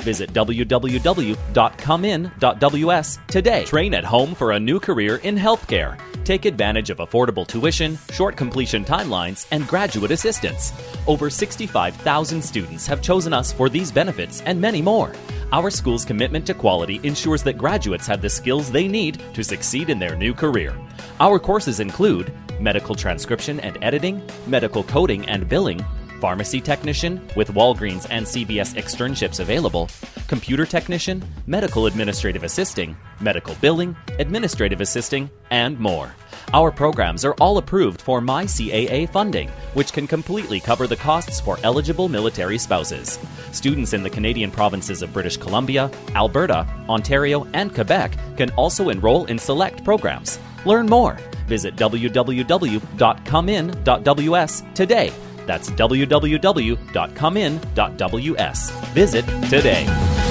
Visit www.comein.ws today. Train at home for a new career in healthcare. Take advantage of affordable tuition, short completion timelines, and graduate assistance. Over 65,000 students have chosen us for these benefits and many more. Our school's commitment to quality ensures that graduates have the skills they need to succeed in their new career. Our courses include medical transcription and editing, medical coding and billing, pharmacy technician with Walgreens and CVS externships available, computer technician, medical administrative assisting, medical billing, administrative assisting, and more. Our programs are all approved for MyCAA funding, which can completely cover the costs for eligible military spouses. Students in the Canadian provinces of British Columbia, Alberta, Ontario, and Quebec can also enroll in select programs. Learn more. Visit www.comein.ws today that's www.comein.ws. Visit today.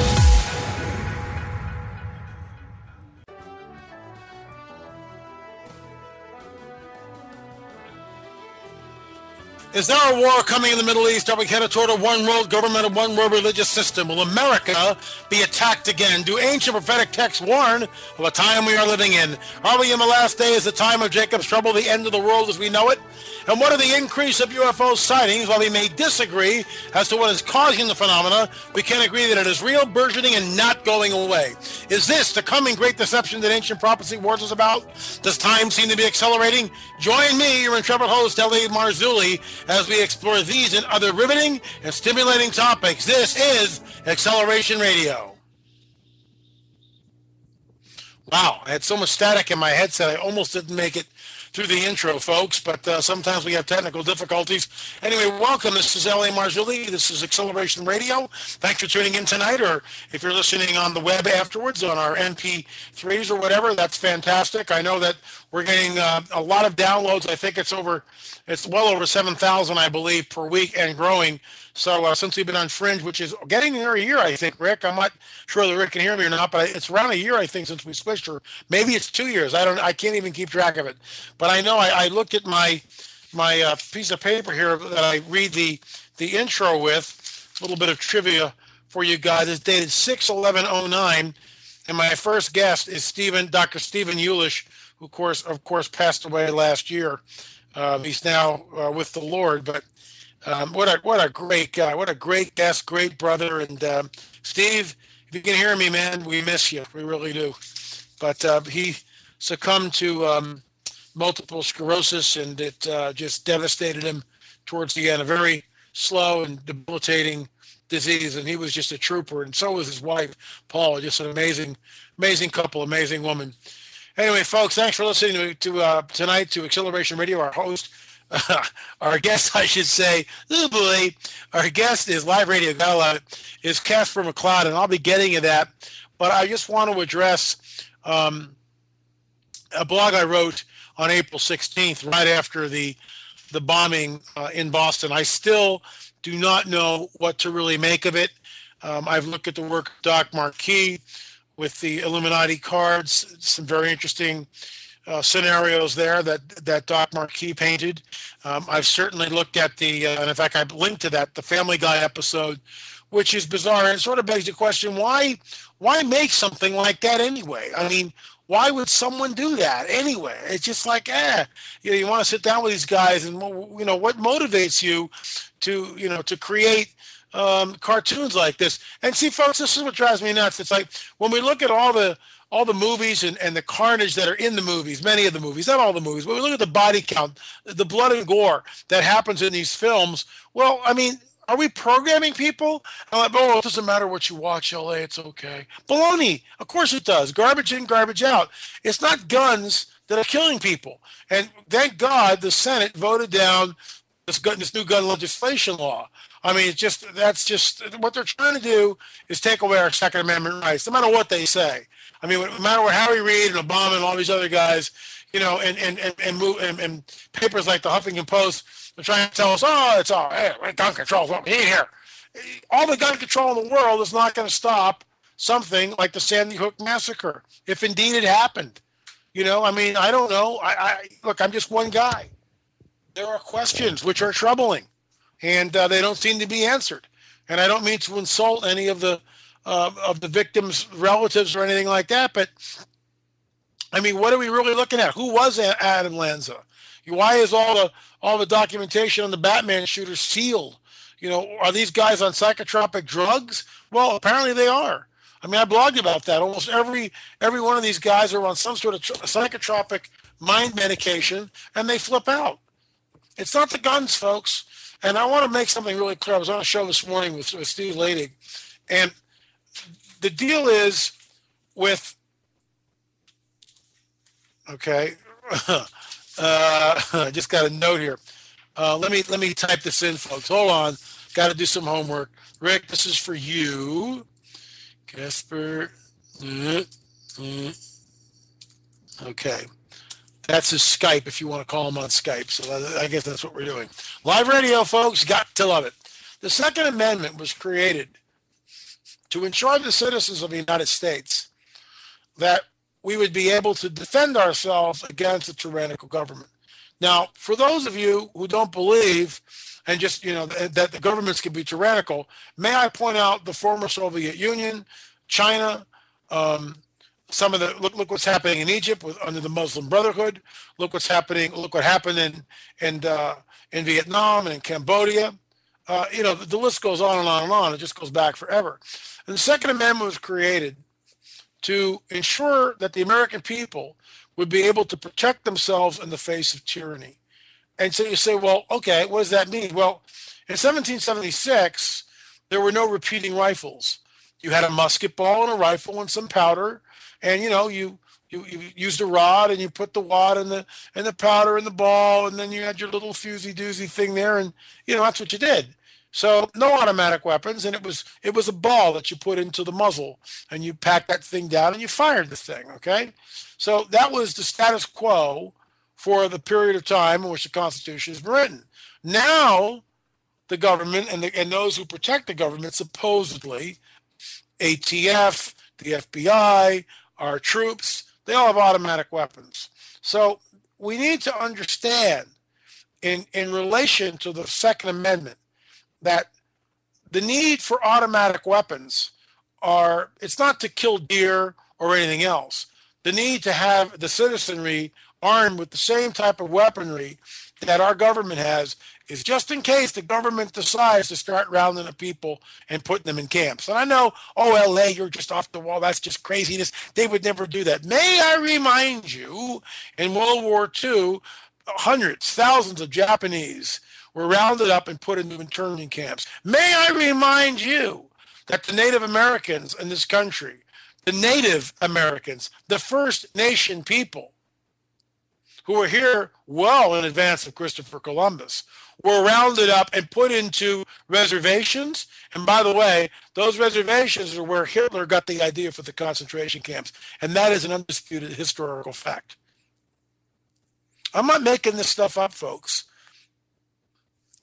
Is there a war coming in the Middle East? Are we headed toward a one world government, a one world religious system? Will America be attacked again? Do ancient prophetic texts warn of a time we are living in? Are we in the last days, the time of Jacob's trouble, the end of the world as we know it? And what are the increase of UFO sightings? While we may disagree as to what is causing the phenomena, we can agree that it is real, burgeoning, and not going away. Is this the coming great deception that ancient prophecy warns us about? Does time seem to be accelerating? Join me, your intrepid host, L.A. Marzulli, as we explore these and other riveting and stimulating topics. This is Acceleration Radio. Wow, I had so much static in my headset, I almost didn't make it through the intro, folks, but uh, sometimes we have technical difficulties. Anyway, welcome. This is L.A. Marzulli. This is Acceleration Radio. Thanks for tuning in tonight, or if you're listening on the web afterwards on our MP3s or whatever, that's fantastic. I know that we're getting uh, a lot of downloads. I think it's over, it's well over 7,000, I believe, per week and growing. So uh, since we've been on Fringe, which is getting near a year, I think, Rick. I'm not sure that Rick can hear me or not, but it's around a year, I think, since we switched, or maybe it's two years. I don't. I can't even keep track of it. But I know I, I looked at my my uh, piece of paper here that I read the the intro with. A little bit of trivia for you guys. It's dated 6/11/09, and my first guest is Stephen, Dr. Stephen Yulish, who of course, of course, passed away last year. Um, he's now uh, with the Lord, but um, what a what a great guy! What a great guest, great brother. And um, Steve, if you can hear me, man, we miss you. We really do. But uh, he succumbed to um, multiple sclerosis, and it uh, just devastated him towards the end. A very slow and debilitating disease, and he was just a trooper. And so was his wife, Paula. Just an amazing, amazing couple, amazing woman. Anyway, folks, thanks for listening to, to uh, tonight to Acceleration Radio. Our host our guest, I should say, oh boy, our guest is Live Radio Gala, is Casper McCloud, and I'll be getting to that. But I just want to address um, a blog I wrote on April 16th, right after the the bombing uh, in Boston. I still do not know what to really make of it. Um, I've looked at the work of Doc Marquis with the Illuminati cards, some very interesting uh, scenarios there that that Doc Marquis painted. Um, I've certainly looked at the, uh, and in fact, I've linked to that the Family Guy episode, which is bizarre and it sort of begs the question: why why make something like that anyway? I mean, why would someone do that anyway? It's just like, eh, you know, you want to sit down with these guys, and you know, what motivates you to, you know, to create um, cartoons like this? And see, folks, this is what drives me nuts. It's like when we look at all the all the movies and, and the carnage that are in the movies, many of the movies, not all the movies, but we look at the body count, the blood and gore that happens in these films. Well, I mean, are we programming people? I'm like, oh, it doesn't matter what you watch, LA, it's okay. Baloney. Of course it does. Garbage in, garbage out. It's not guns that are killing people. And thank God the Senate voted down this, gun, this new gun legislation law. I mean, it's just that's just what they're trying to do is take away our Second Amendment rights, no matter what they say. I mean, no matter what Harry Reid and Obama and all these other guys, you know, and and and and, move, and, and papers like the Huffington Post are trying to tell us, oh, it's all hey, gun control what we need here. All the gun control in the world is not going to stop something like the Sandy Hook massacre, if indeed it happened. You know, I mean, I don't know. I, I look, I'm just one guy. There are questions which are troubling, and uh, they don't seem to be answered. And I don't mean to insult any of the of the victims' relatives or anything like that. But I mean, what are we really looking at? Who was Adam Lanza? Why is all the all the documentation on the Batman shooter sealed? You know, are these guys on psychotropic drugs? Well, apparently they are. I mean, I blogged about that. Almost every every one of these guys are on some sort of psychotropic mind medication, and they flip out. It's not the guns, folks. And I want to make something really clear. I was on a show this morning with, with Steve Ladig, and the deal is with okay. uh, I just got a note here. Uh, let me let me type this in, folks. Hold on. Got to do some homework. Rick, this is for you. Casper. Uh, uh, okay. That's his Skype if you want to call him on Skype. So I guess that's what we're doing. Live radio, folks, got to love it. The Second Amendment was created to ensure the citizens of the United States that we would be able to defend ourselves against a tyrannical government. Now, for those of you who don't believe and just, you know, that the governments can be tyrannical, may I point out the former Soviet Union, China, um, some of the look look what's happening in Egypt with under the Muslim Brotherhood. Look what's happening. Look what happened in in uh, in Vietnam and in Cambodia. Uh, you know the, the, list goes on and on and on. It just goes back forever. And the Second Amendment was created to ensure that the American people would be able to protect themselves in the face of tyranny. And so you say, well, okay, what does that mean? Well, in 1776, there were no repeating rifles. You had a musket ball and a rifle and some powder and you know you you, you used a rod and you put the wad and the and the powder and the ball and then you had your little fusey doozy thing there and you know that's what you did so no automatic weapons and it was it was a ball that you put into the muzzle and you packed that thing down and you fired the thing okay so that was the status quo for the period of time in which the constitution is written now the government and, the, and those who protect the government supposedly atf the fbi our troops, they all have automatic weapons. So we need to understand in, in relation to the Second Amendment that the need for automatic weapons are it's not to kill deer or anything else. The need to have the citizenry armed with the same type of weaponry that our government has is just in case the government decides to start rounding up people and putting them in camps. And I know, oh, LA, you're just off the wall. That's just craziness. They would never do that. May I remind you, in World War II, hundreds, thousands of Japanese were rounded up and put into internment camps. May I remind you that the Native Americans in this country, the Native Americans, the First Nation people, who were here well in advance of Christopher Columbus, were rounded up and put into reservations. And by the way, those reservations are where Hitler got the idea for the concentration camps. And that is an undisputed historical fact. I'm not making this stuff up, folks.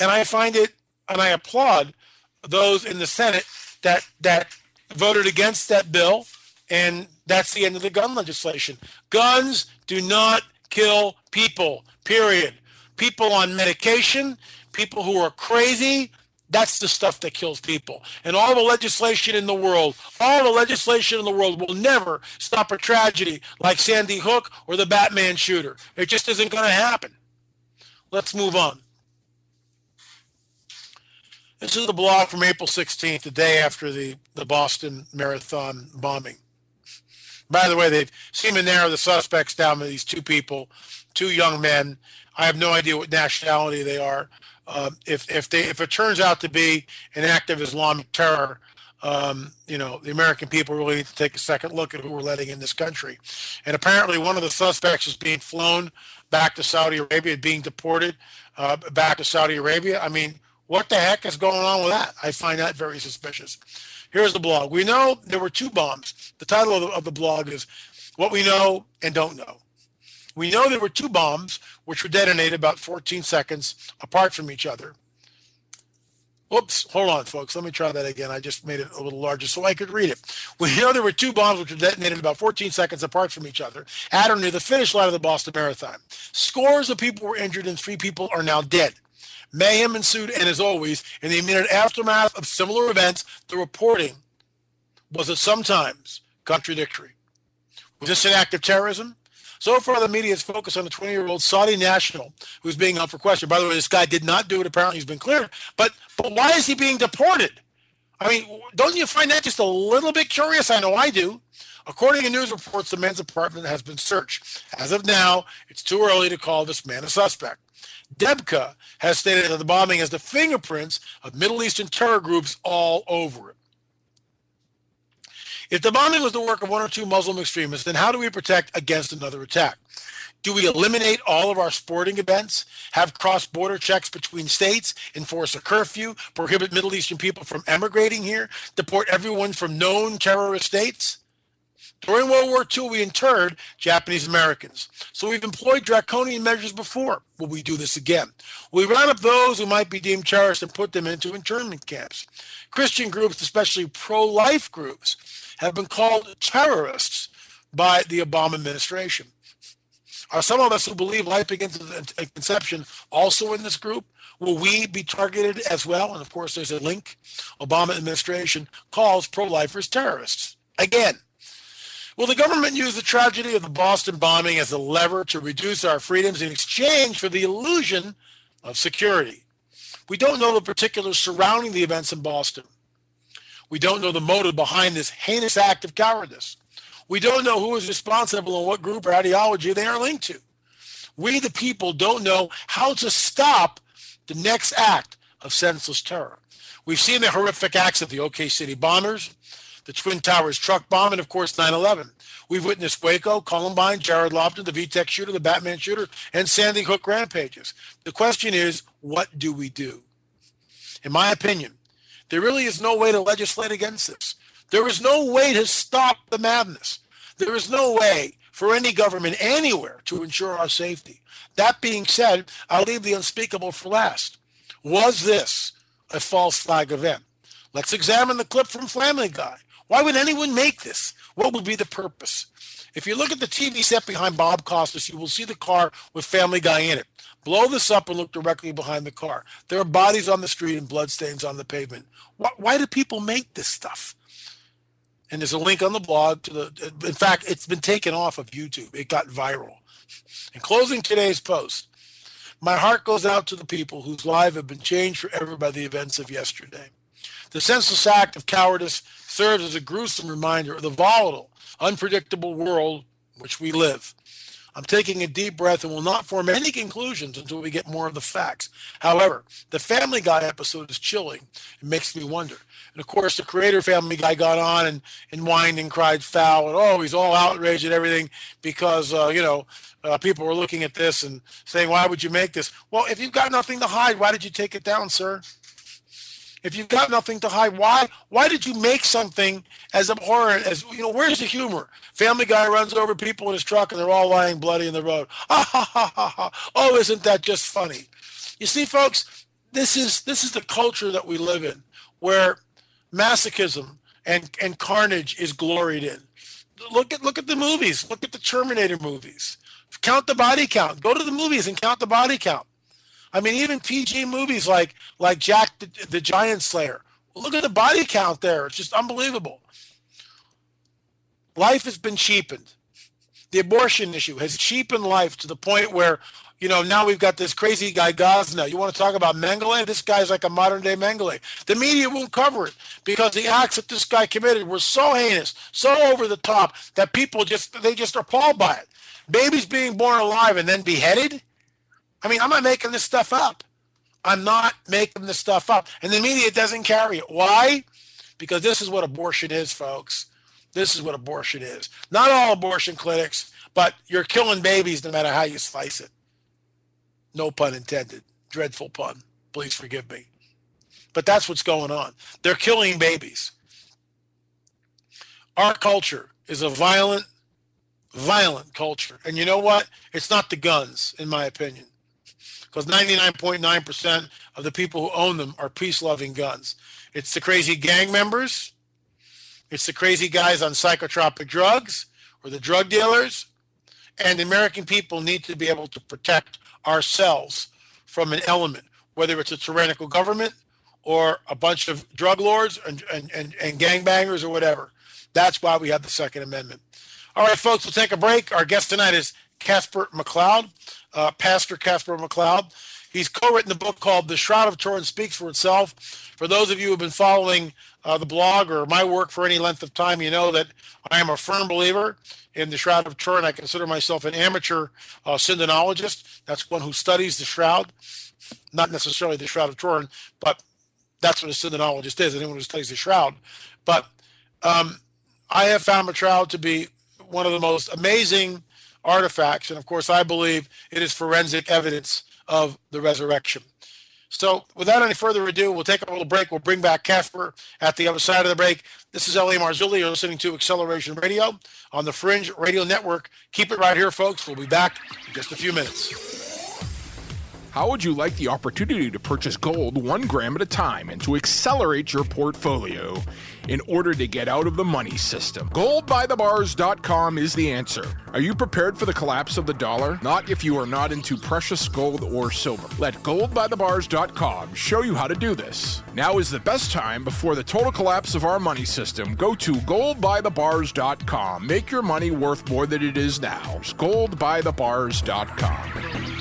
And I find it, and I applaud those in the Senate that that voted against that bill. And that's the end of the gun legislation. Guns do not kill people, period. People on medication, people who are crazy, that's the stuff that kills people. And all the legislation in the world, all the legislation in the world will never stop a tragedy like Sandy Hook or the Batman shooter. It just isn't going to happen. Let's move on. This is the blog from April 16th, the day after the, the Boston Marathon bombing. By the way, they've seemed to narrow the suspects down to these two people, two young men. I have no idea what nationality they are. Um, if if they if it turns out to be an act of Islamic terror, um, you know, the American people really need to take a second look at who we're letting in this country. And apparently, one of the suspects is being flown back to Saudi Arabia, being deported uh, back to Saudi Arabia. I mean, what the heck is going on with that? I find that very suspicious. Here's the blog. We know there were two bombs. The title of the, of the blog is What We Know and Don't Know. We know there were two bombs which were detonated about 14 seconds apart from each other. Whoops, hold on, folks. Let me try that again. I just made it a little larger so I could read it. We know there were two bombs which were detonated about 14 seconds apart from each other at or near the finish line of the Boston Marathon. Scores of people were injured and three people are now dead. Mayhem ensued, and as always, in the immediate aftermath of similar events, the reporting Was it sometimes contradictory? Was this an act of terrorism? So far, the media is focused on the 20 year old Saudi national who's being held for question. By the way, this guy did not do it. Apparently, he's been cleared. But, but why is he being deported? I mean, don't you find that just a little bit curious? I know I do. According to news reports, the man's apartment has been searched. As of now, it's too early to call this man a suspect. Debka has stated that the bombing has the fingerprints of Middle Eastern terror groups all over it. If the bombing was the work of one or two Muslim extremists, then how do we protect against another attack? Do we eliminate all of our sporting events, have cross border checks between states, enforce a curfew, prohibit Middle Eastern people from emigrating here, deport everyone from known terrorist states? During World War II, we interred Japanese Americans. So we've employed draconian measures before. Will we do this again? We round up those who might be deemed terrorists and put them into internment camps. Christian groups, especially pro life groups, have been called terrorists by the Obama administration. Are some of us who believe life begins at conception also in this group? Will we be targeted as well? And of course, there's a link. Obama administration calls pro-lifers terrorists. Again, will the government use the tragedy of the Boston bombing as a lever to reduce our freedoms in exchange for the illusion of security? We don't know the particulars surrounding the events in Boston. We don't know the motive behind this heinous act of cowardice. We don't know who is responsible and what group or ideology they are linked to. We, the people, don't know how to stop the next act of senseless terror. We've seen the horrific acts of the OK City bombers, the Twin Towers truck bomb, and of course 9 11. We've witnessed Waco, Columbine, Jared Loughner, the VTech shooter, the Batman shooter, and Sandy Hook rampages. The question is, what do we do? In my opinion, there really is no way to legislate against this. There is no way to stop the madness. There is no way for any government anywhere to ensure our safety. That being said, I'll leave the unspeakable for last. Was this a false flag event? Let's examine the clip from Family Guy. Why would anyone make this? What would be the purpose? If you look at the TV set behind Bob Costas, you will see the car with Family Guy in it. Blow this up and look directly behind the car. There are bodies on the street and bloodstains on the pavement. Why, why do people make this stuff? And there's a link on the blog to the. In fact, it's been taken off of YouTube. It got viral. In closing today's post, my heart goes out to the people whose lives have been changed forever by the events of yesterday. The senseless act of cowardice serves as a gruesome reminder of the volatile, unpredictable world in which we live. I'm taking a deep breath and will not form any conclusions until we get more of the facts. However, the Family Guy episode is chilling. It makes me wonder. And of course, the creator Family Guy got on and, and whined and cried foul and oh, he's all outraged and everything because uh, you know uh, people were looking at this and saying, why would you make this? Well, if you've got nothing to hide, why did you take it down, sir? If you've got nothing to hide, why why did you make something as abhorrent as you know? Where's the humor? Family Guy runs over people in his truck and they're all lying bloody in the road. Ah, ha, ha, ha, ha. Oh, isn't that just funny? You see, folks, this is this is the culture that we live in, where masochism and and carnage is gloried in. Look at look at the movies. Look at the Terminator movies. Count the body count. Go to the movies and count the body count. I mean, even PG movies like like Jack the, the Giant Slayer. Look at the body count there. It's just unbelievable. Life has been cheapened. The abortion issue has cheapened life to the point where, you know, now we've got this crazy guy Gosnell. You want to talk about Mengele? This guy's like a modern day Mengele. The media won't cover it because the acts that this guy committed were so heinous, so over the top that people just they just are appalled by it. Babies being born alive and then beheaded. I mean, I'm not making this stuff up. I'm not making this stuff up. And the media doesn't carry it. Why? Because this is what abortion is, folks. This is what abortion is. Not all abortion clinics, but you're killing babies no matter how you slice it. No pun intended. Dreadful pun. Please forgive me. But that's what's going on. They're killing babies. Our culture is a violent, violent culture. And you know what? It's not the guns, in my opinion because 99.9% of the people who own them are peace loving guns. It's the crazy gang members, it's the crazy guys on psychotropic drugs or the drug dealers. And the American people need to be able to protect ourselves from an element, whether it's a tyrannical government or a bunch of drug lords and, and, and, and gangbangers or whatever. That's why we have the Second Amendment. All right, folks, we'll take a break. Our guest tonight is Casper McCloud, uh, Pastor Casper McCloud. He's co-written a book called "The Shroud of Turin Speaks for Itself." For those of you who have been following uh, the blog or my work for any length of time, you know that I am a firm believer in the Shroud of Turin. I consider myself an amateur uh, sindonologist. That's one who studies the Shroud, not necessarily the Shroud of Turin, but that's what a sindonologist is. Anyone who studies the Shroud. But um, I have found the Shroud to be one of the most amazing artifacts, and of course, I believe it is forensic evidence of the resurrection. So, without any further ado, we'll take a little break. We'll bring back Casper at the other side of the break. This is L.A. Marzulli. You're listening to Acceleration Radio on the Fringe Radio Network. Keep it right here, folks. We'll be back in just a few minutes. How would you like the opportunity to purchase gold one gram at a time and to accelerate your portfolio in order to get out of the money system? Goldbythebars.com is the answer. Are you prepared for the collapse of the dollar? Not if you are not into precious gold or silver. Let goldbythebars.com show you how to do this. Now is the best time before the total collapse of our money system. Go to goldbythebars.com. Make your money worth more than it is now. It's goldbythebars.com.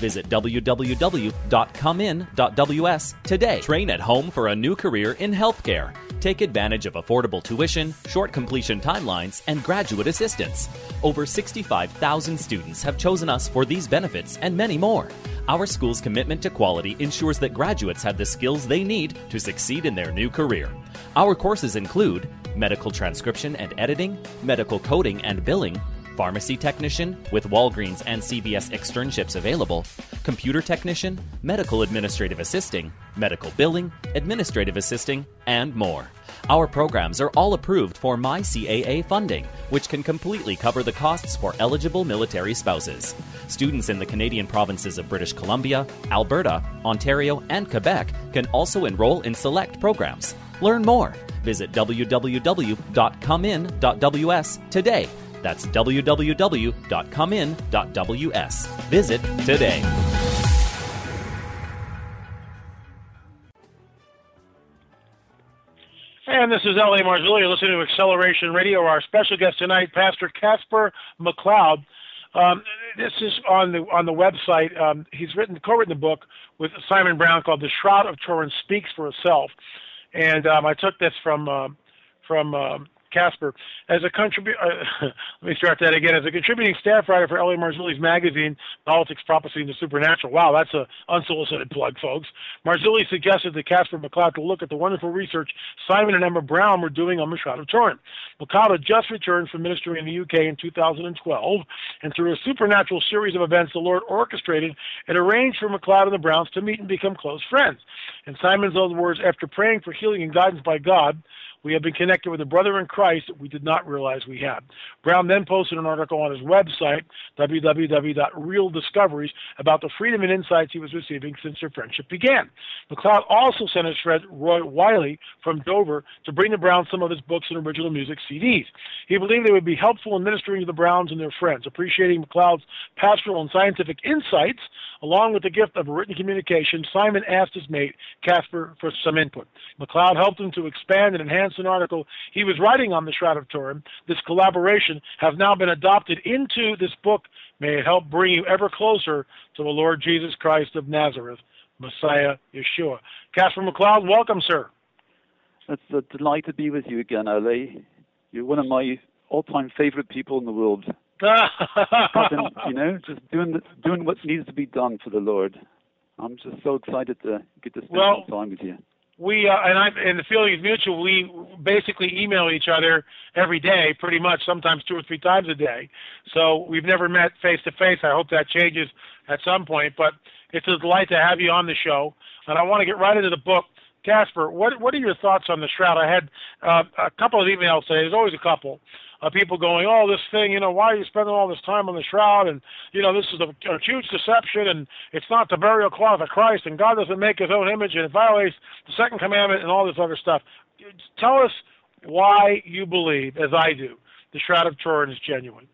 Visit www.comein.ws today. Train at home for a new career in healthcare. Take advantage of affordable tuition, short completion timelines, and graduate assistance. Over 65,000 students have chosen us for these benefits and many more. Our school's commitment to quality ensures that graduates have the skills they need to succeed in their new career. Our courses include medical transcription and editing, medical coding and billing, pharmacy technician with Walgreens and CVS externships available, computer technician, medical administrative assisting, medical billing, administrative assisting, and more. Our programs are all approved for MyCAA funding, which can completely cover the costs for eligible military spouses. Students in the Canadian provinces of British Columbia, Alberta, Ontario, and Quebec can also enroll in select programs. Learn more. Visit www.comein.ws today that's www.comein.ws. Visit today. And this is L.A. Marzulli. You're listening to Acceleration Radio. Our special guest tonight, Pastor Casper McCloud. Um, this is on the on the website. Um, he's written co-written the book with Simon Brown called "The Shroud of Turin Speaks for Itself," and um, I took this from uh, from um, Casper. As a contribu- uh, let me start that again. As a contributing staff writer for L.A. Marzulli's magazine, Politics, Prophecy, and the Supernatural. Wow, that's an unsolicited plug, folks. Marzulli suggested to Casper McCloud to look at the wonderful research Simon and Emma Brown were doing on Shroud of Turin. McCloud had just returned from ministry in the UK in 2012, and through a supernatural series of events, the Lord orchestrated and arranged for McCloud and the Browns to meet and become close friends. In Simon's own words, after praying for healing and guidance by God, we have been connected with a brother in Christ that we did not realize we had. Brown then posted an article on his website, www.realdiscoveries, about the freedom and insights he was receiving since their friendship began. McCloud also sent his friend Roy Wiley from Dover to bring the Browns some of his books and original music CDs. He believed they would be helpful in ministering to the Browns and their friends. Appreciating McCloud's pastoral and scientific insights, along with the gift of written communication, Simon asked his mate, Casper, for some input. McCloud helped him to expand and enhance an article he was writing on the Shroud of Turin. This collaboration have now been adopted into this book. May it help bring you ever closer to the Lord Jesus Christ of Nazareth, Messiah Yeshua. Casper McCloud, welcome, sir. It's a delight to be with you again, LA. You're one of my all-time favorite people in the world. you know, just doing the, doing what needs to be done for the Lord. I'm just so excited to get to spend well, some time with you we uh, and I and the feeling is mutual. We basically email each other every day, pretty much, sometimes two or three times a day. So we've never met face to face. I hope that changes at some point. But it's a delight to have you on the show, and I want to get right into the book. Casper, what what are your thoughts on the shroud? I had uh, a couple of emails today. There's always a couple uh, people going, oh, this thing, you know, why are you spending all this time on the shroud? And, you know, this is a, a huge deception, and it's not the burial cloth of Christ, and God doesn't make his own image, and it violates the second commandment, and all this other stuff. Tell us why you believe, as I do, the Shroud of Turin is genuine.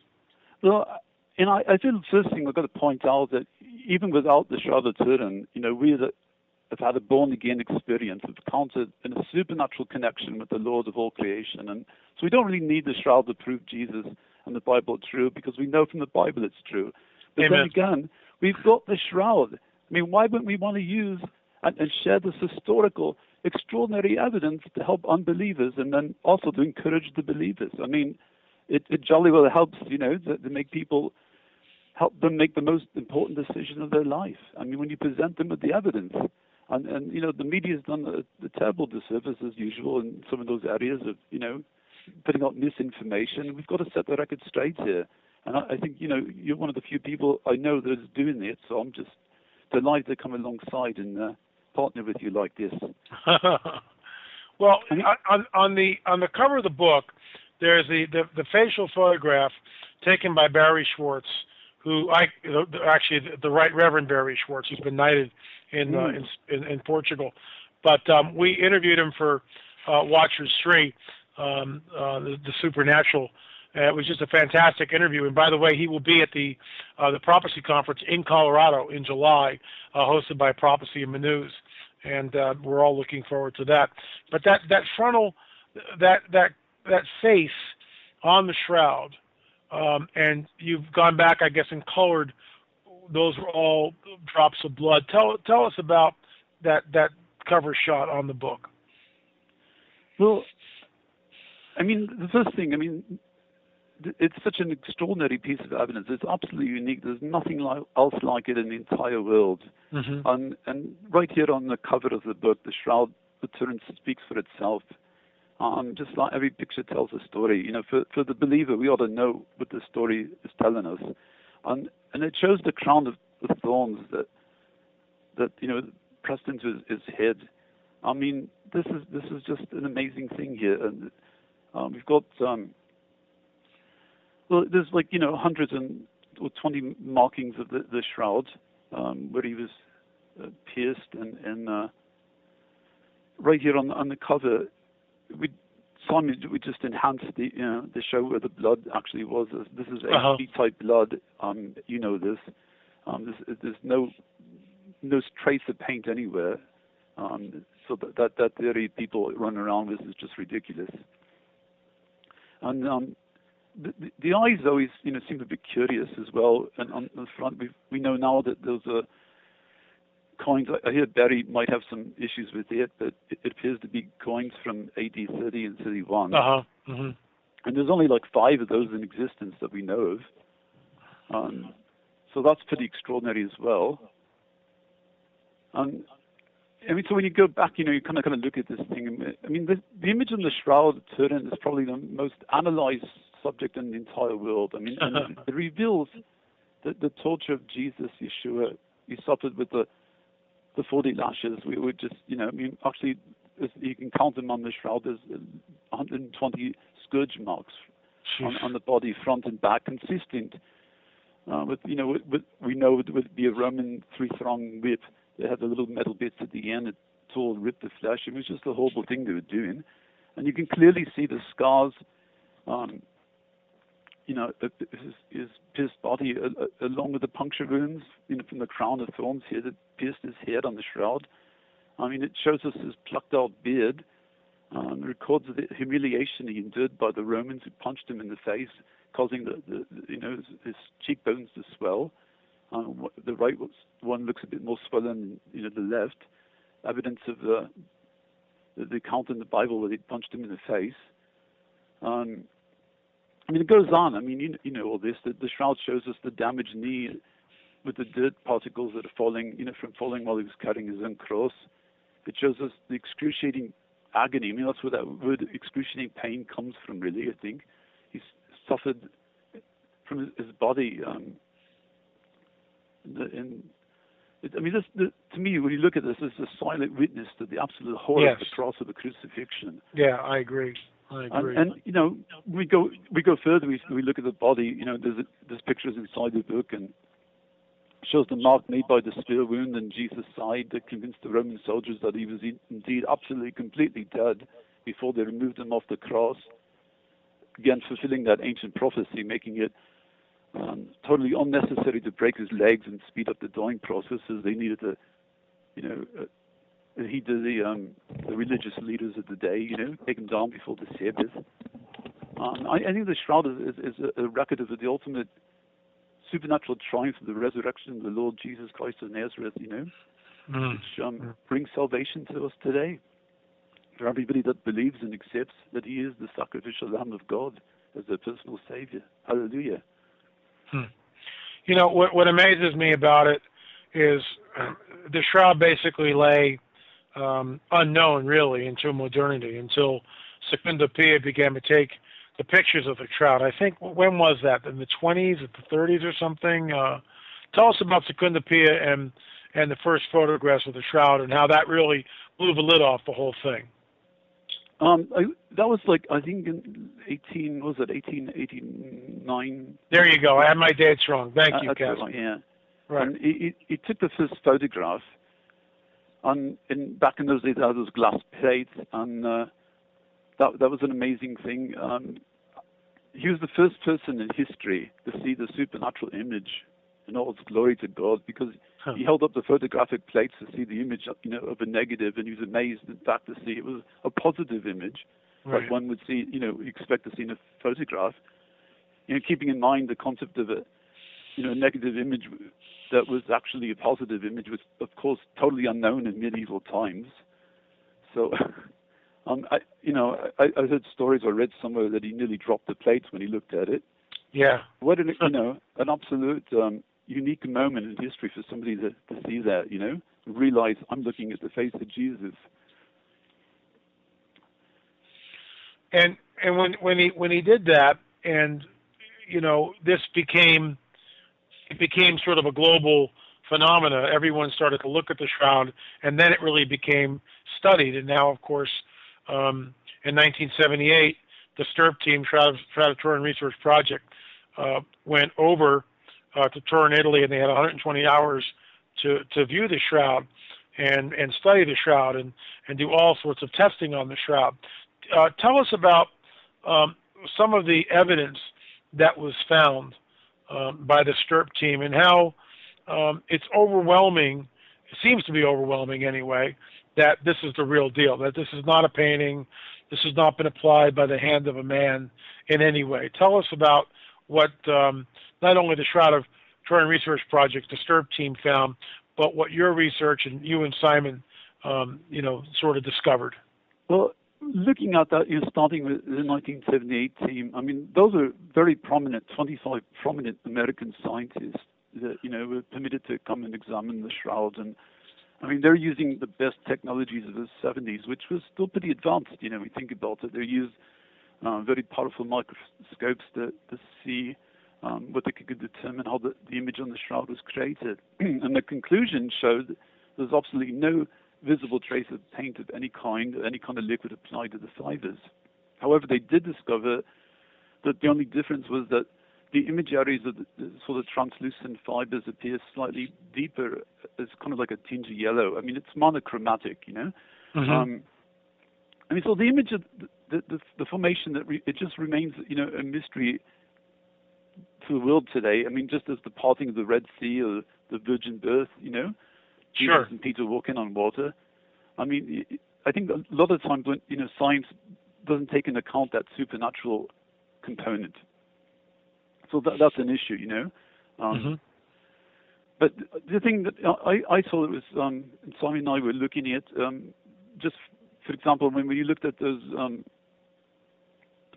Well, you know, I, I feel the first thing I've got to point out that even without the Shroud of Turin, you know, we as a, have had a born again experience, have counted in a supernatural connection with the Lord of all creation. And so we don't really need the shroud to prove Jesus and the Bible true because we know from the Bible it's true. But Amen. then again, we've got the shroud. I mean, why wouldn't we want to use and, and share this historical, extraordinary evidence to help unbelievers and then also to encourage the believers? I mean, it, it jolly well helps, you know, to, to make people help them make the most important decision of their life. I mean, when you present them with the evidence, and, and you know, the media's done a, a terrible disservice as usual in some of those areas of, you know, putting out misinformation. We've got to set the record straight here. And I, I think, you know, you're one of the few people I know that is doing it, so I'm just delighted to come alongside and uh, partner with you like this. well, on, on the on the cover of the book, there's the, the, the facial photograph taken by Barrie Schwortz, who I actually the Right Reverend Barrie Schwortz, who's been knighted in uh, Mm. in, in, in Portugal. But um, we interviewed him for uh, Watchers Three, um, uh, the, the Supernatural. Uh, it was just a fantastic interview. And by the way, he will be at the uh, the Prophecy Conference in Colorado in July, uh, hosted by Prophecy and Manus, and uh, we're all looking forward to that. But that that frontal, that that that face on the shroud, um, and you've gone back, I guess, and colored. Those were all drops of blood. Tell tell us about that that cover shot on the book. Well, I mean, the first thing, I mean, it's such an extraordinary piece of evidence. It's absolutely unique. There's nothing like, else like it in the entire world. Mm-hmm. And, and right here on the cover of the book, the shroud appearance speaks for itself. Um, just like every picture tells a story. You know, for, for the believer, we ought to know what the story is telling us. And, and it shows the crown of, of thorns that, that, you know, pressed into his, his head. I mean, this is this is just an amazing thing here, and um, we've got um, well, there's like you know hundreds and or twenty markings of the, the shroud um, where he was uh, pierced, and, and uh, right here on on the cover, we Simon we just enhanced the you know the show where the blood actually was. This is Uh-huh. AB type blood. Um, you know this. Um, there's, there's no no trace of paint anywhere. Um, so that, that that theory people run around with is just ridiculous. And um, the, the, the eyes always, you know, seem a bit curious as well. And on the front, we we know now that those are coins. I, hear Barrie might have some issues with it, but it, it appears to be coins from AD 30 and 31. Uh huh. Mm-hmm. And there's only like five of those in existence that we know of. Um, so that's pretty extraordinary as well. Um, I mean, so when you go back, you know, you kind of kind of look at this thing. I mean, the, the image on the shroud of Turin is probably the most analyzed subject in the entire world. I mean, it reveals the, the torture of Jesus, Yeshua. He suffered with the the 40 lashes. We would just, you know, I mean, actually, you can count them on the shroud. There's 120 scourge marks on, on the body, front and back, consistent uh, with, you know, with, with, we know it would be a Roman three-thong whip. They had the little metal bits at the end that tore, ripped the flesh. It was just a horrible thing they were doing, and you can clearly see the scars. Um, you know, his, his pierced body, uh, uh, along with the puncture wounds, you know, from the crown of thorns here that pierced his head on the shroud. I mean, it shows us his plucked out beard. Um, records the humiliation he endured by the Romans who punched him in the face, causing the, the, you know his, his cheekbones to swell. Um, the right one looks a bit more swollen than you know the left. Evidence of the the, the account in the Bible where they punched him in the face. Um, I mean, it goes on. I mean, you, you know all this. The, the shroud shows us the damaged knee with the dirt particles that are falling, you know, from falling while he was carrying his own cross. It shows us the excruciating agony. I mean, that's where that word excruciating pain comes from, really, I think. He suffered from his, his body. Um, and it, I mean, this, the, to me, when you look at this, is a silent witness to the absolute horror Yes. of the cross of the crucifixion. Yeah, I agree. I And, agree. and you know, we go we go further. We we look at the body. You know, there's a, there's pictures inside the book and shows the mark made by the spear wound in Jesus' side that convinced the Roman soldiers that he was in- indeed absolutely completely dead before they removed him off the cross. Again, fulfilling that ancient prophecy, making it um, totally unnecessary to break his legs and speed up the dying process, as they needed to, you know, uh, he did the um, the religious leaders of the day, you know, take them down before the Sabbath. Um, I, I think the shroud is, is, is a record of the ultimate supernatural triumph of the resurrection of the Lord Jesus Christ of Nazareth, you know, mm. which um, mm. brings salvation to us today. For everybody that believes and accepts that He is the sacrificial Lamb of God as their personal Savior. Hallelujah. Hmm. You know, what, what amazes me about it is uh, the shroud basically lay um, unknown, really, until modernity, until Secondo Pia began to take the pictures of the trout. I think when was that? In the 20s, at the 30s, or something. Uh, tell us about Secondo Pia and and the first photographs of the trout and how that really blew the lid off the whole thing. Um, I, that was like I think in 18 was it 1889. There you go. I had my dates wrong. Thank uh, you, Ken. Yeah. Right. And he, he, took the first photograph, and in back in those days, there was glass plates, and uh, that that was an amazing thing. Um, he was the first person in history to see the supernatural image in all its glory to God, because huh. he held up the photographic plates to see the image, you know, of a negative, and he was amazed, in fact, to see it was a positive image, right. like one would see, you know, expect to see in a photograph. You know, keeping in mind the concept of a, you know, a negative image that was actually a positive image was, of course, totally unknown in medieval times. So. Um, I, you know, I, I heard stories or read somewhere that he nearly dropped the plates when he looked at it. Yeah. What an, you know, an absolute um, unique moment in history for somebody to, to see that, you know, realize I'm looking at the face of Jesus. And and when when he when he did that, and you know, this became it became sort of a global phenomena. Everyone started to look at the shroud, and then it really became studied. And now, of course, um, in 1978, the STURP team, Shroud, Shroud Turin Research Project, uh, went over uh, to Turin, Italy, and they had 120 hours to, to view the shroud and, and study the shroud and, and do all sorts of testing on the shroud. Uh, tell us about um, some of the evidence that was found um, by the STURP team and how um, it's overwhelming, it seems to be overwhelming anyway, that this is the real deal, that this is not a painting, this has not been applied by the hand of a man in any way. Tell us about what um, not only the Shroud of Turin Research Project, the STURP team found, but what your research and you and Simon, um, you know, sort of discovered. Well, looking at that, you know, starting with the 1978 team, I mean, those are very prominent, 25 prominent American scientists that, you know, were permitted to come and examine the shroud and I mean, they're using the best technologies of the 70s, which was still pretty advanced. You know, we think about it. They used uh, very powerful microscopes to, to see um, what they could determine how the, the image on the shroud was created. and the conclusion showed there's absolutely no visible trace of paint of any kind, any kind of liquid applied to the fibers. However, they did discover that the only difference was that the image areas of the sort of translucent fibers appear slightly deeper as kind of like a tinge of yellow. I mean, it's monochromatic, you know. Mm-hmm. Um, I mean, so the image of the, the, the formation that re, it just remains, you know, a mystery to the world today. I mean, just as the parting of the Red Sea or the Virgin Birth, you know, sure. Jesus and Peter walking on water. I mean, I think a lot of times when you know science doesn't take into account that supernatural component. So that, that's an issue, you know. Um, mm-hmm. But the thing that I, I saw it was um, Simon and I were looking at um, just, for example, when we looked at those um,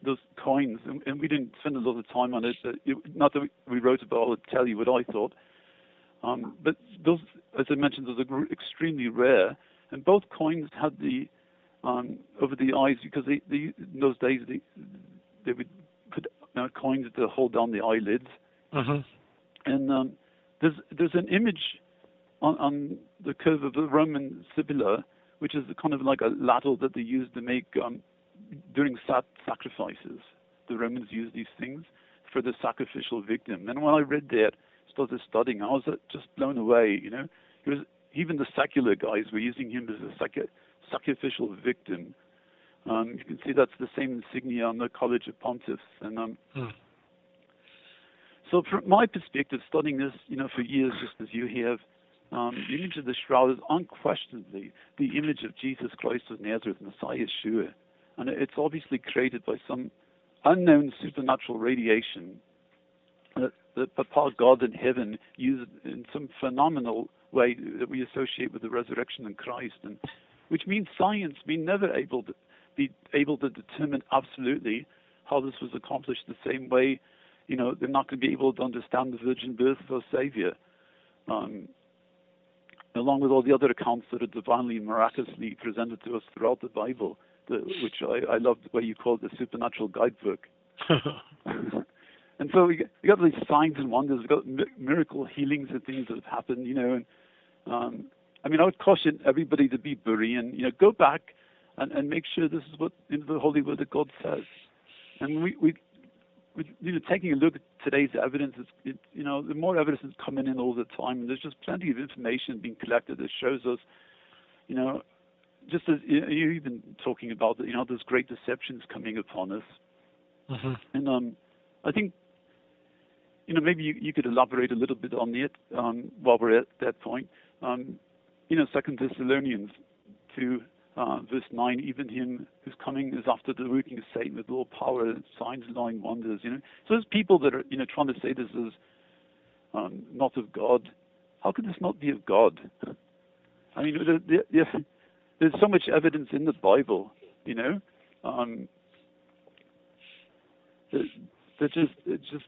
those coins, and, and, we didn't spend a lot of time on it. But it, not that we wrote about, I'll tell you what I thought. Um, but those, as I mentioned, those are extremely rare, and both coins had the um, over the eyes because they, they, in those days they they would uh, coins to hold down the eyelids. Mm-hmm. And um, there's there's an image on, on the curve of the Roman simpulum, which is kind of like a ladle that they used to make um, during sat- sacrifices. The Romans used these things for the sacrificial victim. And when I read that, started studying, I was uh, just blown away. You know, he was even the secular guys were using him as a sac- sacrificial victim um, you can see that's the same insignia on the College of Pontiffs. And um, hmm. so, from my perspective, studying this, you know, for years, just as you have, um, the image of the shroud is unquestionably the image of Jesus Christ of Nazareth, Messiah Yeshua. And it's obviously created by some unknown supernatural radiation that, that Papa God in heaven used in some phenomenal way that we associate with the resurrection in Christ, and which means science being never able to be able to determine absolutely how this was accomplished the same way. You know, they're not going to be able to understand the virgin birth of our Savior. Um, along with all the other accounts that are divinely miraculously presented to us throughout the Bible, the, which I, I love the way you call it the supernatural guidebook. and so we got, we got these signs and wonders, we got miracle healings and things that have happened, you know. And um, I mean, I would caution everybody to be Berean, you know, go back and, and make sure this is what know, the Holy Word of God says. And we, we you know, taking a look at today's evidence, it's, it, you know, the more evidence is coming in all the time. There's just plenty of information being collected that shows us, you know, just as you know, you've been talking about, you know, there's great deceptions coming upon us. Mm-hmm. And um, I think, you know, maybe you, you could elaborate a little bit on it um, while we're at that point. Um, you know, Second Thessalonians two uh, verse 9, even him who's coming is after the working of Satan with all power, signs, lying wonders. You know, so there's people that are you know trying to say this is um, not of God. How could this not be of God? I mean, there, there, there's so much evidence in the Bible. You know, um, that, that just it just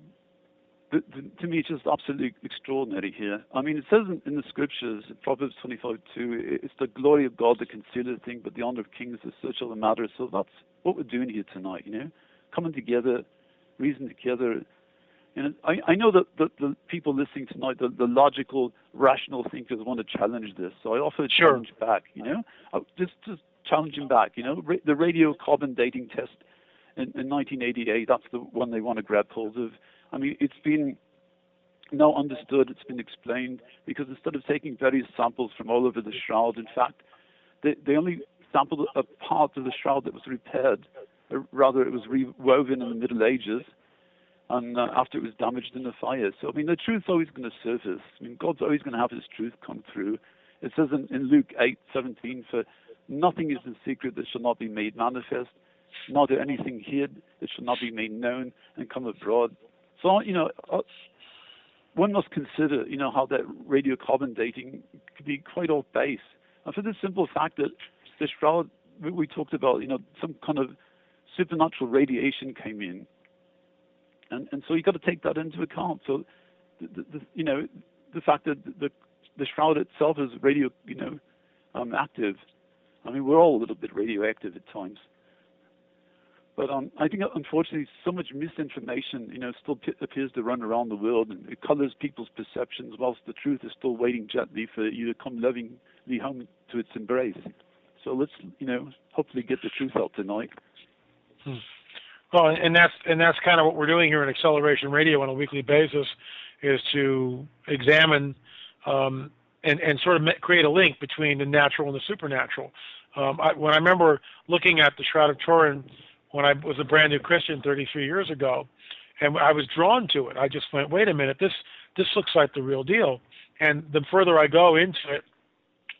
the, the, to me, it's just absolutely extraordinary here. I mean, it says in, in the scriptures, Proverbs 25 2, it's the glory of God that concealeth thing, but the honor of kings is search all the matter. So that's what we're doing here tonight, you know, coming together, reason together. And I, I know that, that the people listening tonight, the, the logical, rational thinkers want to challenge this. So I offer a sure. challenge back, you know, just, just challenging back, you know, the radiocarbon dating test in, in 1988, that's the one they want to grab hold of I mean, it's been now understood, it's been explained, because instead of taking various samples from all over the shroud, in fact, they, they only sampled a part of the shroud that was repaired. Rather, it was rewoven in the Middle Ages, and uh, after it was damaged in the fire. So, I mean, the truth's always going to surface. I mean, God's always going to have His truth come through. It says in, in Luke 8:17, "For nothing is in secret that shall not be made manifest, neither anything hid that shall not be made known and come abroad." So, you know, uh, one must consider, you know, how that radiocarbon dating could be quite off base. And for the simple fact that the shroud we talked about, you know, some kind of supernatural radiation came in. And, and so you got to take that into account. So, the, the, the, you know, the fact that the, the shroud itself is radio, you know, um, active. I mean, we're all a little bit radioactive at times. But um, I think, unfortunately, so much misinformation, you know, still p- appears to run around the world, and it colors people's perceptions, whilst the truth is still waiting gently for you to come lovingly home to its embrace. So let's, you know, hopefully get the truth out tonight. Hmm. Well, and that's and that's kind of what we're doing here at Acceleration Radio on a weekly basis, is to examine um, and and sort of create a link between the natural and the supernatural. Um, I, when I remember looking at the Shroud of Turin when I was a brand new Christian 33 years ago, and I was drawn to it. I just went, wait a minute, this this looks like the real deal. And the further I go into it,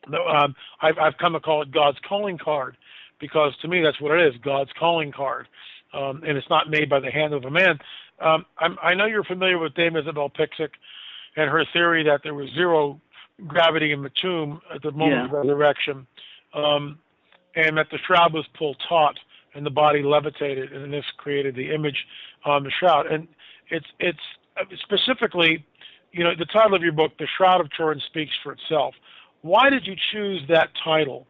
um, I've, I've come to call it God's calling card, because to me that's what it is, God's calling card, um, and it's not made by the hand of a man. Um, I'm, I know you're familiar with Dame Isabel Piczek and her theory that there was zero gravity in the tomb at the moment yeah. of resurrection, um, and that the shroud was pulled taut and the body levitated, and this created the image on the shroud. And it's it's specifically, you know, the title of your book, "The Shroud of Turin," speaks for itself. Why did you choose that title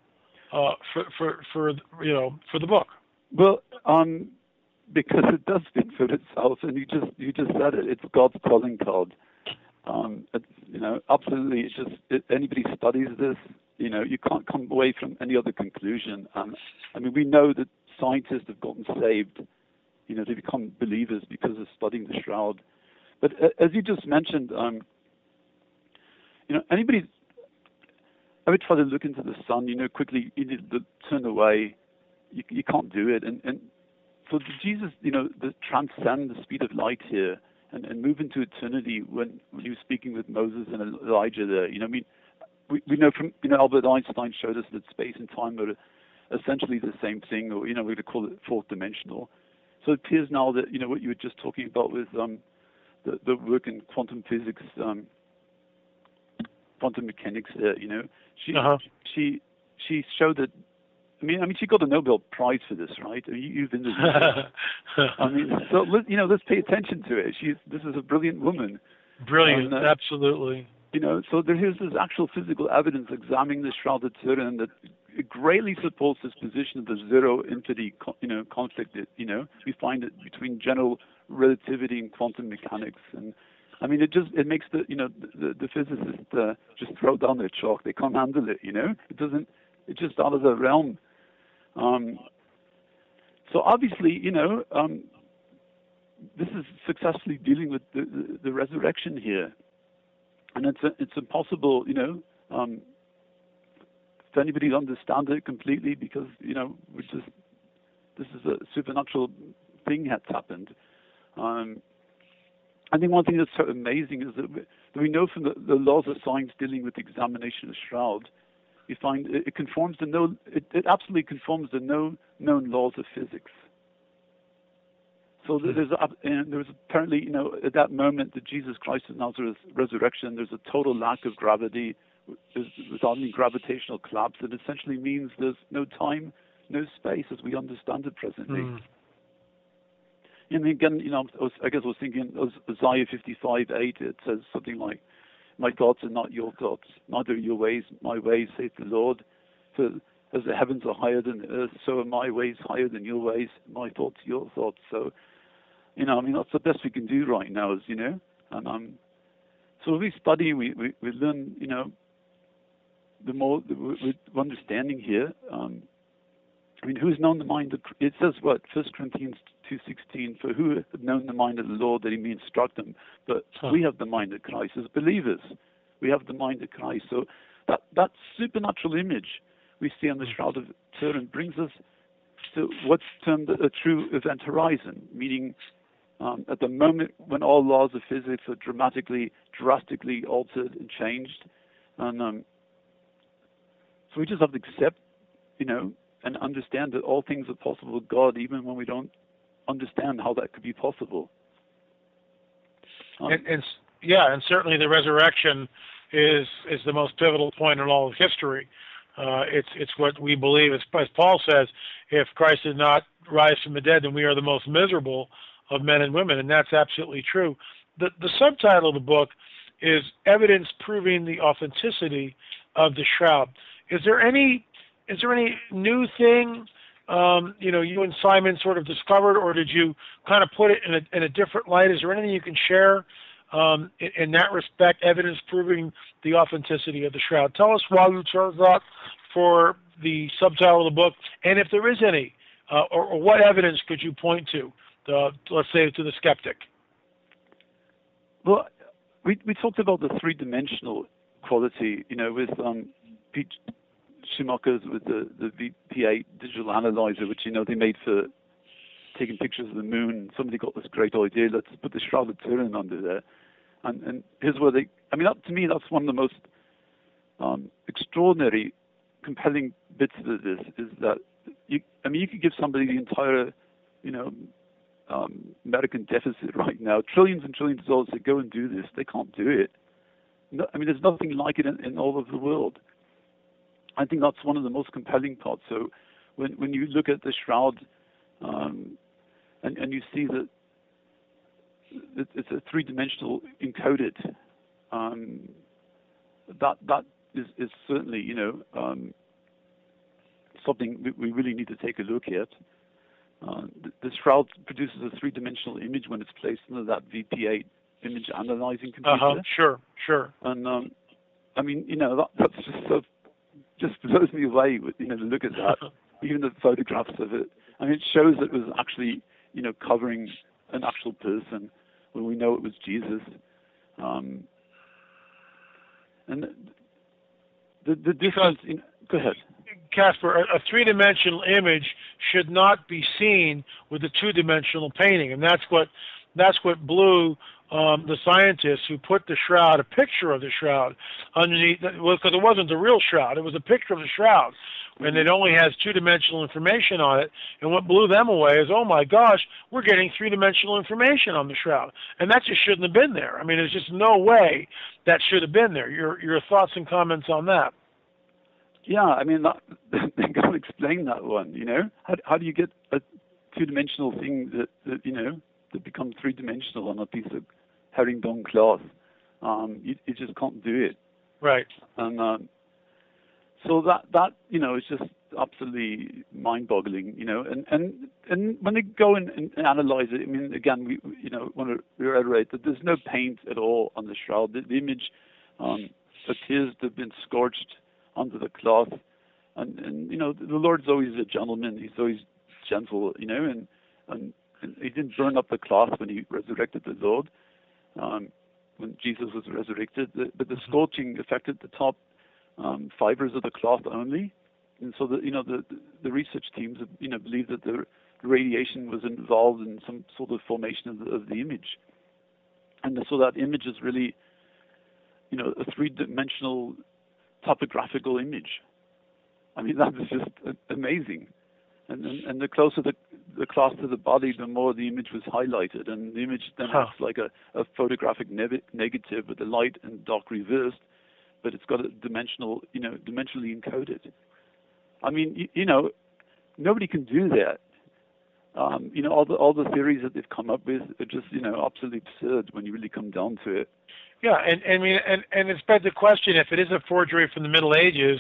uh, for for for you know for the book? Well, um, because it does speak for itself, and you just you just said it. It's God's calling card. Um, it's, you know, absolutely. It's just it, anybody studies this, you know, you can't come away from any other conclusion. Um, I mean, we know that scientists have gotten saved. You know, they become believers because of studying the shroud. But uh, as you just mentioned, um, you know, anybody ever try to look into the sun, you know, quickly you need to turn away. You, you can't do it. And, and so Jesus, you know, the transcend the speed of light here and, and move into eternity when, when he was speaking with Moses and Elijah there. You know, I mean, we, we know from you know Albert Einstein showed us that space and time are essentially the same thing, or you know we could call it fourth dimensional. So it appears now that you know what you were just talking about with um, the, the work in quantum physics, um, quantum mechanics. There, you know, she uh-huh. she she showed that. I mean, I mean, she got a Nobel Prize for this, right? I mean, you, have been. I mean, so you know, let's pay attention to it. She's this is a brilliant woman. Brilliant, and, uh, absolutely. You know, so there's this actual physical evidence examining the Shroud of Turin that greatly supports this position of the zero infinity, you know, conflict. You know, we find it between general relativity and quantum mechanics, and I mean, it just it makes the you know the, the physicists uh, just throw down their chalk. They can't handle it. You know, it doesn't. It's just out of the realm. Um, so obviously, you know, um, this is successfully dealing with the, the, the resurrection here, and it's a, it's impossible, you know, um, for anybody understand it completely because you know just this is a supernatural thing that's happened. Um, I think one thing that's so amazing is that we, that we know from the, the, laws of science dealing with examination of shroud, you find it, it conforms to no, it, it, absolutely conforms to no known laws of physics. So hmm. there's, and there's apparently, you know, at that moment that Jesus Christ is Nazareth resurrection, there's a total lack of gravity without any gravitational collapse. It essentially means there's no time, no space as we understand it presently. Mm. And again, you know, I, was, I guess I was thinking Isaiah 55, 8, it says something like, My thoughts are not your thoughts, neither your ways my ways, saith the Lord. For as the heavens are higher than the earth, so are my ways higher than your ways, my thoughts your thoughts. So, you know, I mean, that's the best we can do right now, is, you know, and um, so we study, we, we, we learn, you know, the more with understanding here. Um, I mean, who's known the mind of? It says what? First Corinthians two sixteen. For who has known the mind of the Lord that He may instruct them? But huh. we have the mind of Christ as believers. We have the mind of Christ. So that that supernatural image we see on the hmm. shroud of Turin brings us to what's termed a true event horizon, meaning um, at the moment when all laws of physics are dramatically, drastically altered and changed, and um, so we just have to accept, you know, and understand that all things are possible with God, even when we don't understand how that could be possible. Um, and, and, yeah, and certainly the resurrection is is the most pivotal point in all of history. Uh, it's it's what we believe. As, as Paul says, if Christ did not rise from the dead, then we are the most miserable of men and women, and that's absolutely true. The the subtitle of the book is evidence proving the authenticity of the shroud. Is there any is there any new thing um, you know you and Simon sort of discovered, or did you kind of put it in a, in a different light? Is there anything you can share um, in, in, that respect? Evidence proving the authenticity of the shroud. Tell us why you chose that for the subtitle of the book, and if there is any, uh, or, or, what evidence could you point to? The, let's say to the skeptic. Well, we we talked about the three dimensional quality, you know, with um, Schumacher's with the, the VP8 digital analyzer, which you know they made for taking pictures of the moon. Somebody got this great idea. Let's put the of Turin under there, and and here's where they. I mean, to me, that's one of the most um, extraordinary, compelling bits of this is that you. I mean, you could give somebody the entire, you know, um, American deficit right now, trillions and trillions of dollars to go and do this. They can't do it. No, I mean, there's nothing like it in, in all of the world. I think that's one of the most compelling parts. So when when you look at the shroud, um, and and you see that it's a three-dimensional encoded, um, that that is, is certainly you know um, something we, we, really need to take a look at. Uh, the, the, shroud produces a three-dimensional image when it's placed into that VP8 image analyzing computer. Uh-huh. Sure, sure. And um, I mean, you know, that, that's just so just blows me away. With, you know, to look at that, even the photographs of it. I mean, it shows it was actually, you know, covering an actual person when we know it was Jesus. Um, and the the difference. In, go ahead. Casper, a, a three-dimensional image should not be seen with a two-dimensional painting, and that's what that's what blew um, the scientists who put the shroud, a picture of the shroud underneath, because it wasn't the real shroud, it was a picture of the shroud, and it only has two-dimensional information on it. And what blew them away is, oh my gosh, we're getting three-dimensional information on the shroud, and that just shouldn't have been there. I mean, there's just no way that should have been there. Your your thoughts and comments on that? Yeah, I mean, they can't explain that one. You know, how how do you get a two-dimensional thing that, that you know that becomes three-dimensional on a piece of herringbone cloth. Um, you, you just can't do it. Right. And um, so that that you know is just absolutely mind-boggling. You know, and and and when they go and, and analyze it, I mean, again, we you know want to reiterate that there's no paint at all on the shroud. The, the image um, appears to have been scorched under the cloth, and and you know the Lord's always a gentleman. He's always gentle. You know, and and, and he didn't burn up the cloth when he resurrected the Lord um, when Jesus was resurrected. The, but the mm-hmm. scorching affected the top um, fibers of the cloth only, and so the you know the the research teams you know believe that the radiation was involved in some sort of formation of the, of the image, and so that image is really you know a three-dimensional topographical image. I mean that is just amazing and, and, and the closer the the cloth to the body, the more the image was highlighted, and the image then huh. acts like a, a photographic ne- negative with the light and dark reversed, but it's got a dimensional, you know, dimensionally encoded. I mean, you, you know, nobody can do that. Um, you know, all the all the theories that they've come up with are just, you know, absolutely absurd when you really come down to it. Yeah, and I mean, and and it's begs the question: if it is a forgery from the Middle Ages,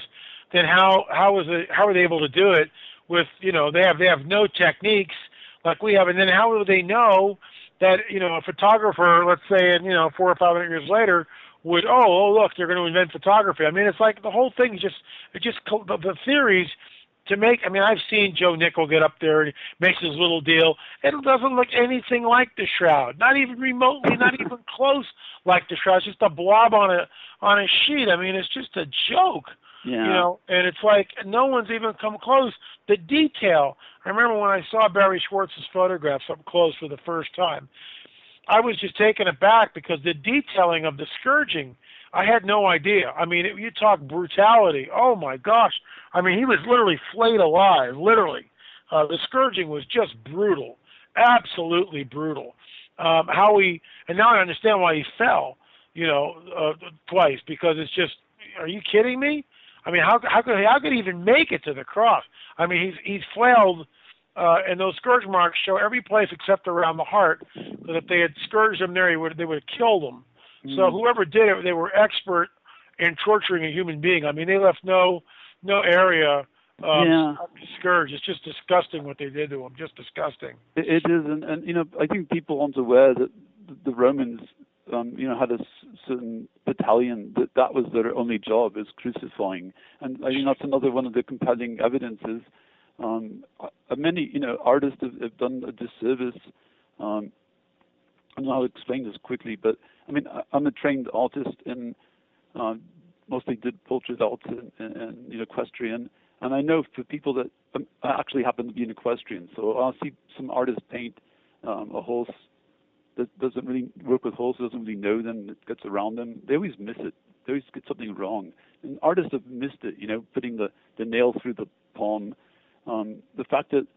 then how how is it how are they able to do it with you know they have they have no techniques like we have, and then how will they know that you know a photographer, let's say, in you know four or five hundred years later, would oh oh look they're going to invent photography. I mean it's like the whole thing is just it just the, the theories to make. I mean I've seen Joe Nickell get up there and makes his little deal. It doesn't look anything like the shroud, not even remotely, not even close like the shroud. It's just a blob on a on a sheet. I mean it's just a joke. Yeah. You know, and it's like no one's even come close. The detail. I remember when I saw Barrie Schwortz's photographs up close for the first time. I was just taken aback because the detailing of the scourging, I had no idea. I mean, it, you talk brutality. Oh my gosh! I mean, he was literally flayed alive. Literally, uh, the scourging was just brutal, absolutely brutal. Um, how he and now I understand why he fell. You know, uh, twice because it's just. Are you kidding me? I mean, how how could how could he even make it to the cross? I mean, he's he's flailed, uh, and those scourge marks show every place except around the heart. Because if they had scourged him there, he would they would have killed him. Mm. So whoever did it, they were expert in torturing a human being. I mean, they left no no area um, yeah. scourge. It's just disgusting what they did to him. Just disgusting. It, it is, and, and you know, I think people aren't aware that the Romans um, you know, had a certain battalion that that was their only job is crucifying, and I think that's another one of the compelling evidences. Um, uh, many, you know, artists have, have done a disservice. Um, and I'll explain this quickly, but I mean, I, I'm a trained artist and uh, mostly did portrait art and, and, and you know, equestrian. And I know for people that um, actually happen to be an equestrian, so I'll see some artists paint um, a horse that doesn't really work with holes, doesn't really know them, gets around them, they always miss it. They always get something wrong. And artists have missed it, you know, putting the, the nail through the palm. Um, the fact that,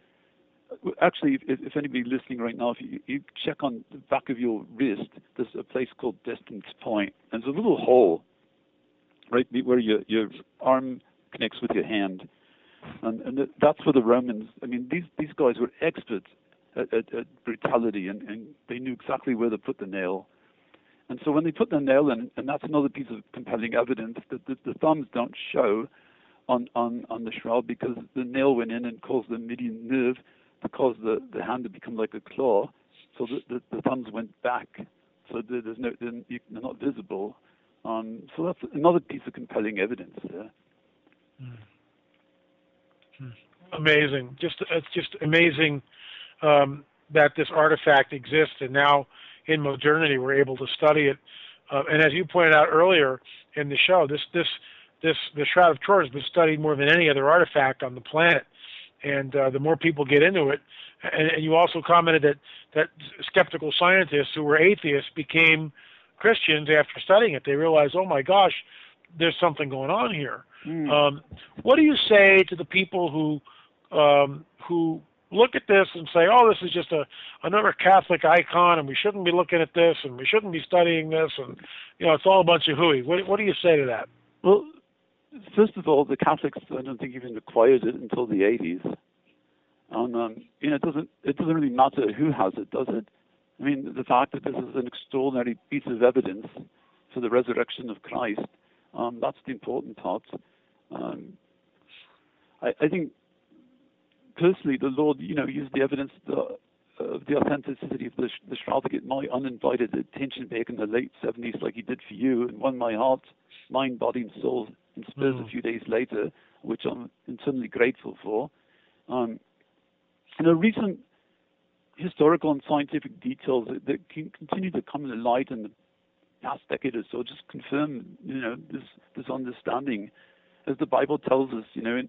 actually, if, if anybody listening right now, if you, you check on the back of your wrist, there's a place called Destot's Point, and there's a little hole right where your, your arm connects with your hand. And, and that's for the Romans. I mean, these, these guys were experts at, at, at brutality, and, and they knew exactly where to put the nail. And so when they put the nail in, and that's another piece of compelling evidence that the, the thumbs don't show on, on, on the shroud because the nail went in and caused the median nerve to cause the, the hand to become like a claw. So the, the, the thumbs went back. So there's no, they're not visible. Um, so that's another piece of compelling evidence there. Hmm. Amazing. Just it's just amazing um, that this artifact exists, and now in modernity we're able to study it. Uh, and as you pointed out earlier in the show, this this this the Shroud of Turin has been studied more than any other artifact on the planet. and uh, the more people get into it, and, and you also commented that that skeptical scientists who were atheists became Christians after studying it. They realized, oh my gosh, there's something going on here. Mm. Um, what do you say to the people who um, who look at this and say, "Oh, this is just a another Catholic icon, and we shouldn't be looking at this, and we shouldn't be studying this, and you know, it's all a bunch of hooey." What, what do you say to that? Well, first of all, the Catholics I don't think even acquired it until the 80s. And um, you know, it doesn't it doesn't really matter who has it, does it? I mean, the fact that this is an extraordinary piece of evidence for the resurrection of Christ, um, that's the important part. Um, I, I think personally, the Lord, you know, used the evidence the, of the authenticity of the, the shroud to get my uninvited attention back in the late 70s, like He did for you, and won my heart, mind, body, and soul in Spurs mm. a few days later, which I'm internally grateful for. Um, and a recent historical and scientific details that, that can continue to come to light in the past decade or so just confirm, you know, this this understanding, as the Bible tells us, you know, in,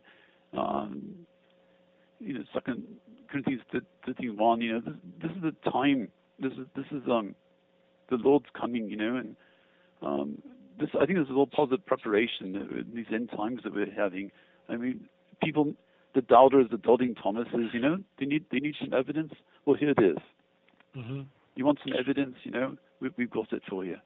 um, you know, Second Corinthians 31, you know, this, this is the time. This is this is um the Lord's coming, you know, and um, this I think this is all positive preparation in these end times that we're having. I mean, people, the doubters, the doubting Thomases, you know, they need they need some evidence. Well, here it is. Mm-hmm. You want some evidence, you know, we, we've got it for you.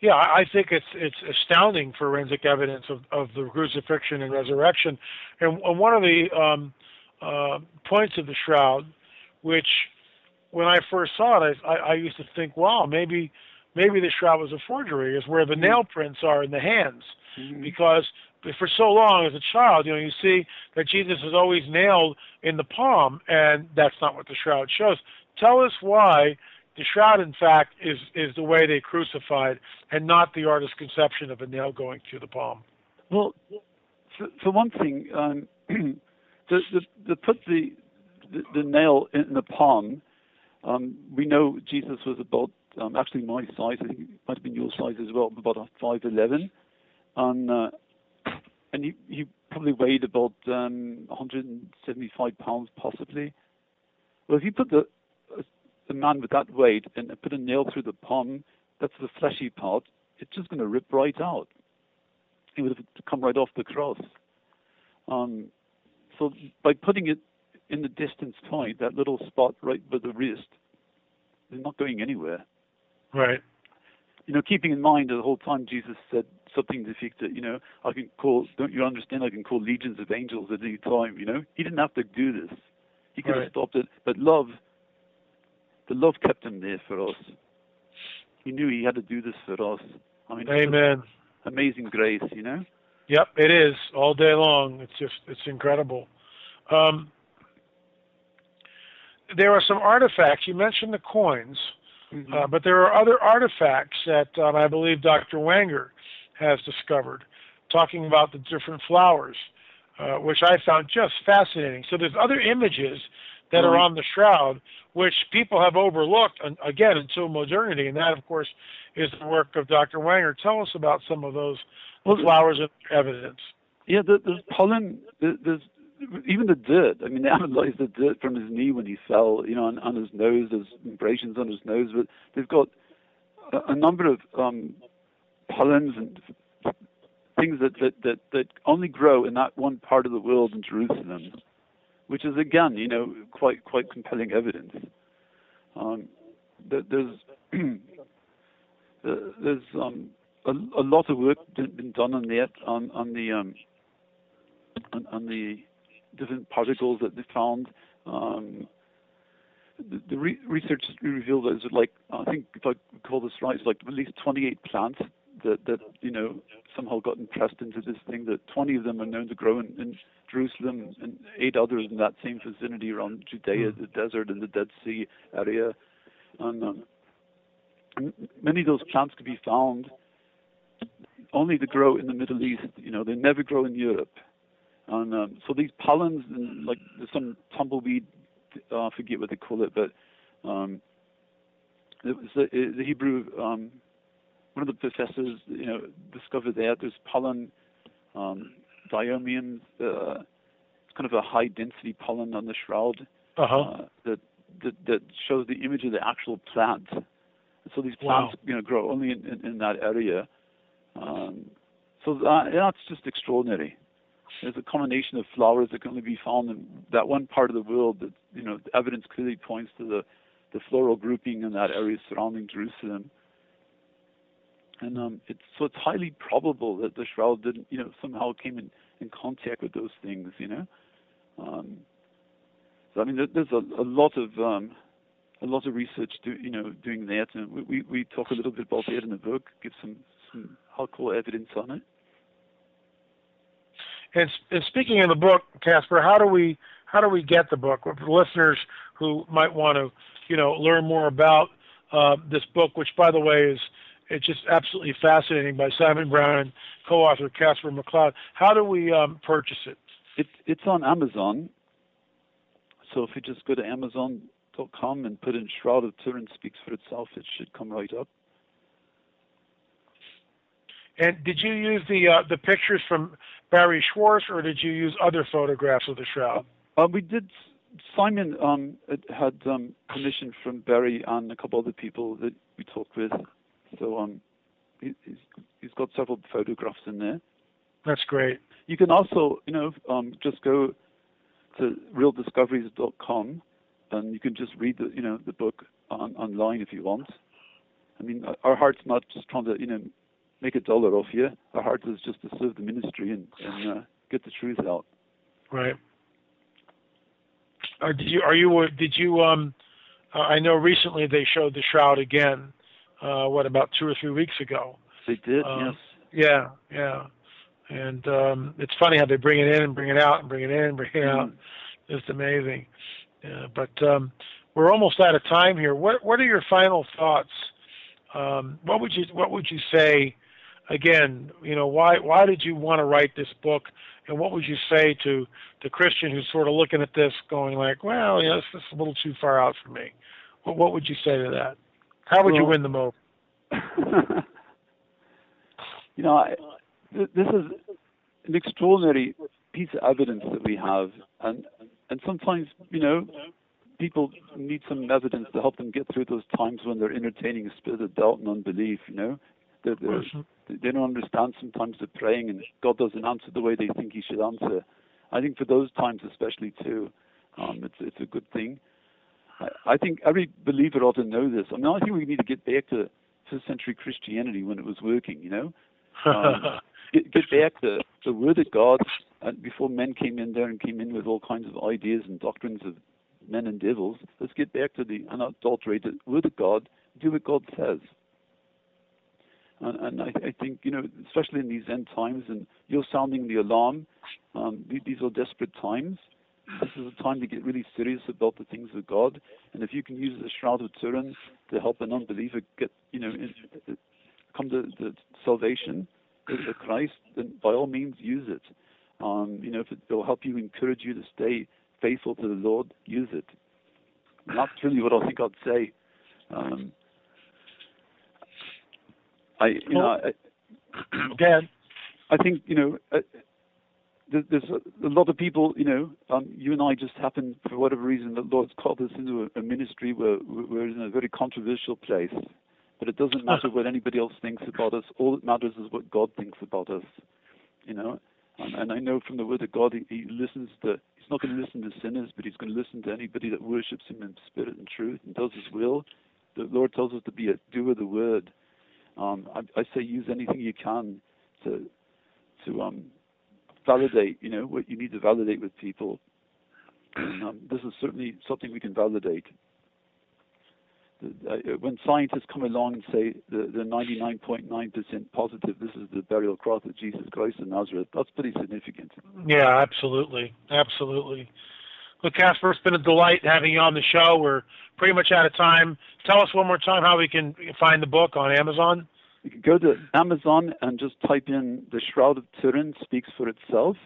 Yeah, I think it's it's astounding forensic evidence of, of the crucifixion and resurrection, and, and one of the um, uh, points of the shroud, which when I first saw it, I, I, I used to think, wow, maybe maybe the shroud was a forgery, is where the mm-hmm. nail prints are in the hands, mm-hmm. because for so long as a child, you know, you see that Jesus is always nailed in the palm, and that's not what the shroud shows. Tell us why the shroud, in fact, is is the way they crucified, and not the artist's conception of a nail going through the palm. Well, for, for one thing, um, to, put the, the, the nail in the palm, um, we know Jesus was about um, actually my size. I think it might have been your size as well, about five eleven, and uh, and he, he probably weighed about um, 175 pounds, possibly. Well, if you put the a man with that weight and put a nail through the palm, that's the fleshy part. It's just going to rip right out. It would have come right off the cross. Um, so by putting it in the distance point, that little spot right by the wrist, they're not going anywhere. Right. You know, keeping in mind the whole time Jesus said something to the effect that, you know, I can call, don't you understand, I can call legions of angels at any time, you know? He didn't have to do this. He could right. have stopped it. But love, the love kept him there for us. He knew he had to do this for us. I mean, Amen. Amazing grace, you know? Yep, it is all day long. It's just it's incredible. Um, there are some artifacts. You mentioned the coins, mm-hmm. uh, but there are other artifacts that um, I believe Dr. Whanger has discovered, talking about the different flowers, uh, which I found just fascinating. So there's other images that mm-hmm. are on the shroud, which people have overlooked, again, until modernity, and that, of course, is the work of Dr. Whanger. Tell us about some of those well, flowers of evidence. Yeah, the, there's pollen. There's even the dirt. I mean, they analyzed the dirt from his knee when he fell. You know, on, on his nose. There's abrasions on his nose, but they've got a, a number of um, pollens and things that, that that that only grow in that one part of the world in Jerusalem, which is again, you know, quite quite compelling evidence. Um, there's there's um, a, a lot of work been done on that on on the um, on, on the different particles that they found. Um, the, the re- research revealed that it's like I think if I recall this right, it's like at least 28 plants that that you know somehow got impressed into this thing. That 20 of them are known to grow in, in Jerusalem, and eight others in that same vicinity around Judea, mm. the desert, and the Dead Sea area. And um, many of those plants could be found only to grow in the Middle East. You know, they never grow in Europe. And um, so these pollens, and like there's some tumbleweed, uh, I forget what they call it, but um, it was the, the Hebrew. Um, one of the professors, you know, discovered that there's pollen, um, diomiums, uh, kind of a high density pollen on the shroud Uh-huh. uh, that, that that shows the image of the actual plant. So these plants, Wow. you know, grow only in, in, in that area. Um, so that, that's just extraordinary. There's a combination of flowers that can only be found in that one part of the world. That you know, the evidence clearly points to the the floral grouping in that area surrounding Jerusalem. And um, it's so it's highly probable that the shroud didn't, you know, somehow came in, in contact with those things, you know. Um, so I mean, there's a, a lot of um, a lot of research, do, you know, doing that, and we, we we talk a little bit about that in the book, give some some hardcore evidence on it. And, and speaking of the book, Casper, how do we how do we get the book? For listeners who might want to, you know, learn more about uh, this book, which by the way is it's just absolutely fascinating by Simon Brown and co-author Casper McCloud. How do we um, purchase it? It it's on Amazon. So if you just go to Amazon.com and put in Shroud of Turin speaks for itself, it should come right up. And did you use the uh, the pictures from Barrie Schwortz, or did you use other photographs of the shroud? Uh, we did. Simon um, had um, permission from Barrie and a couple other people that we talked with. So um, he, he's, he's got several photographs in there. That's great. You can also, you know, um, just go to realdiscoveries.com and you can just read the, you know, the book on, online if you want. I mean, our heart's not just trying to, you know, make a dollar off you. Our heart is just to serve the ministry and, and uh, get the truth out. Right. Uh, did you are you uh, did you um uh, I know recently they showed the shroud again. Uh, what about two or three weeks ago? They did, Um, yes. Yeah, yeah. And um, it's funny how they bring it in and bring it out and bring it in and bring it out. Mhm. Just amazing. Yeah, but um, we're almost out of time here. What What are your final thoughts? Um, what would you What would you say? Again, you know, why Why did you want to write this book? And what would you say to the Christian who's sort of looking at this, going like, "Well, you know, this is a little too far out for me." What What would you say to that? How would you win them over? you know, I, th- this is an extraordinary piece of evidence that we have, and and sometimes, you know, people need some evidence to help them get through those times when they're entertaining a spirit of doubt and unbelief. You know, they're, they're, they don't understand sometimes they're praying and God doesn't answer the way they think He should answer. I think for those times, especially too, um, it's it's a good thing. I, I think every believer ought to know this. I mean, I think we need to get back to first century Christianity when it was working. You know, um, get, get back to the Word of God. And before men came in there and came in with all kinds of ideas and doctrines of men and devils, let's get back to the unadulterated Word of God. Do what God says. And, and I, I think you know, especially in these end times, and you're sounding the alarm. Um, these are desperate times. This is a time to get really serious about the things of God. And if you can use the shroud of Turin to help an unbeliever get, you know, come to the salvation of the Christ, then by all means use it. Um, you know, if it will help you, encourage you to stay faithful to the Lord, use it. And that's really what I think I'd say. Um, I, you know, I. I think you know, uh, there's a, a lot of people. You know, um, you and I just happen, for whatever reason, the Lord's called us into a, a ministry where we're in a very controversial place. But it doesn't matter what anybody else thinks about us. All that matters is what God thinks about us. You know, and, and I know from the Word of God, he, he listens to. He's not going to listen to sinners, but he's going to listen to anybody that worships Him in spirit and truth and does His will. The Lord tells us to be a doer of the Word. Um, I, I say use anything you can to to um, validate, you know, what you need to validate with people. And, um, this is certainly something we can validate. The, uh, when scientists come along and say the, the 99.9% positive, this is the burial cloth of Jesus Christ of Nazareth, that's pretty significant. Yeah, absolutely, absolutely. Well, Casper, it's been a delight having you on the show. We're pretty much out of time. Tell us one more time how we can find the book on Amazon. You can go to Amazon and just type in The Shroud of Turin Speaks for Itself,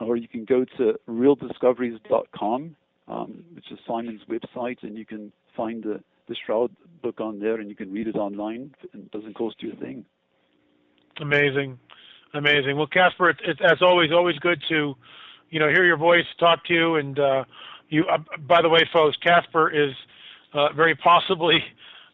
or you can go to realdiscoveries.com, um, which is Simon's website, and you can find the, the Shroud book on there and you can read it online. It doesn't cost you a thing. Amazing, amazing. Well, Casper, it's, it's as always always good to you know, hear your voice, talk to you, and uh, you. Uh, by the way, folks, Casper is uh, very possibly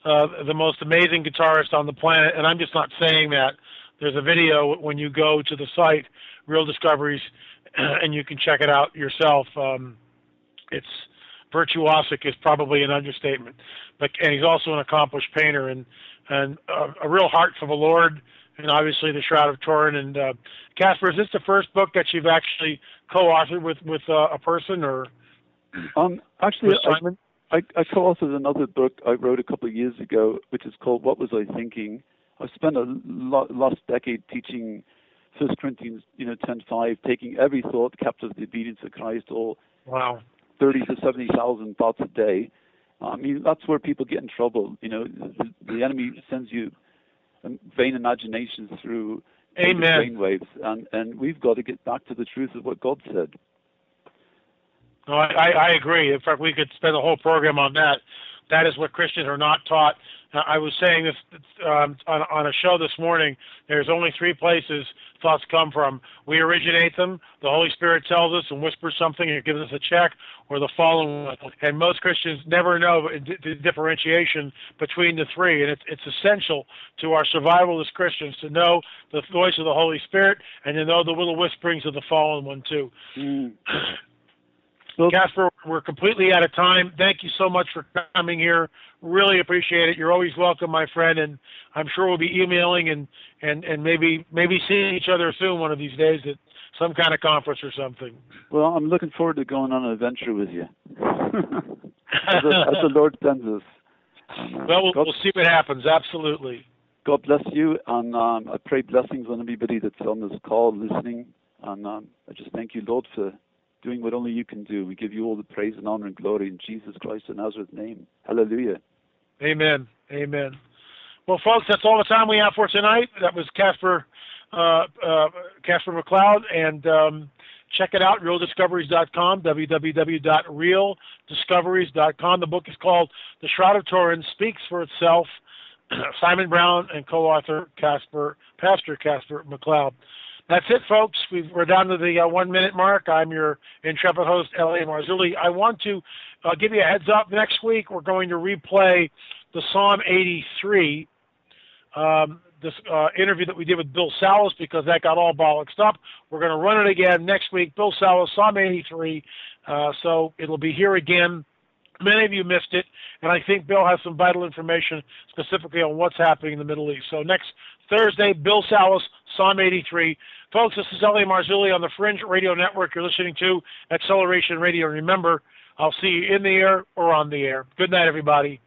uh, the most amazing guitarist on the planet, and I'm just not saying that. There's a video when you go to the site, Real Discoveries, and you can check it out yourself. Um, it's virtuosic is probably an understatement, but and he's also an accomplished painter and and a, a real heart for the Lord, and obviously the Shroud of Turin. And uh, Casper, is this the first book that you've actually co-authored with with uh, a person or? Um, actually, I, I, I co-authored another book I wrote a couple of years ago, which is called "What Was I Thinking." I spent a lo- last decade teaching First Corinthians, you know, ten five, taking every thought captive to the obedience of Christ, all wow, thirty to seventy thousand thoughts a day. I mean, that's where people get in trouble. You know, the, the enemy sends you um, vain imaginations through Amen. brainwaves, and and we've got to get back to the truth of what God said. No, I, I agree. In fact, we could spend a whole program on that. That is what Christians are not taught I was saying this um, on, on a show this morning. There's only three places thoughts come from. We originate them. The Holy Spirit tells us and whispers something and gives us a check, or the fallen one. And most Christians never know the differentiation between the three. And it's, it's essential to our survival as Christians to know the voice of the Holy Spirit and to know the little whisperings of the fallen one too. Mm. So, Casper, we're completely out of time. Thank you so much for coming here. Really appreciate it. You're always welcome, my friend, and I'm sure we'll be emailing and and and maybe maybe seeing each other soon one of these days at some kind of conference or something. Well, I'm looking forward to going on an adventure with you as, the, as, the, Lord sends us. well, we'll, see what happens. Absolutely. God bless you, and um, I pray blessings on everybody that's on this call listening. And um, I just thank you, Lord, for doing what only you can do. We give you all the praise and honor and glory in Jesus Christ of Nazareth's name. Hallelujah. Amen. Amen. Well, folks, that's all the time we have for tonight. That was Casper uh, uh, Casper McCloud, and um, check it out, realdiscoveries.com, www.realdiscoveries.com. The book is called The Shroud of Turin Speaks for Itself. Simon Brown and co-author Casper, Pastor Casper McCloud. That's it, folks. we are down to the uh, one minute mark. I'm your intrepid host, L.A. Marzulli. I want to uh, give you a heads up. Next week, we're going to replay the Psalm 83, um, this uh, interview that we did with Bill Salus, because that got all bollocksed up. We're going to run it again next week. Bill Salus, Psalm 83. Uh, so it'll be here again. Many of you missed it, and I think Bill has some vital information specifically on what's happening in the Middle East. So next Thursday, Bill Salus, Psalm 83. Folks, this is L.A. Marzulli on the Fringe Radio Network. You're listening to Acceleration Radio. Remember, I'll see you in the air or on the air. Good night, everybody.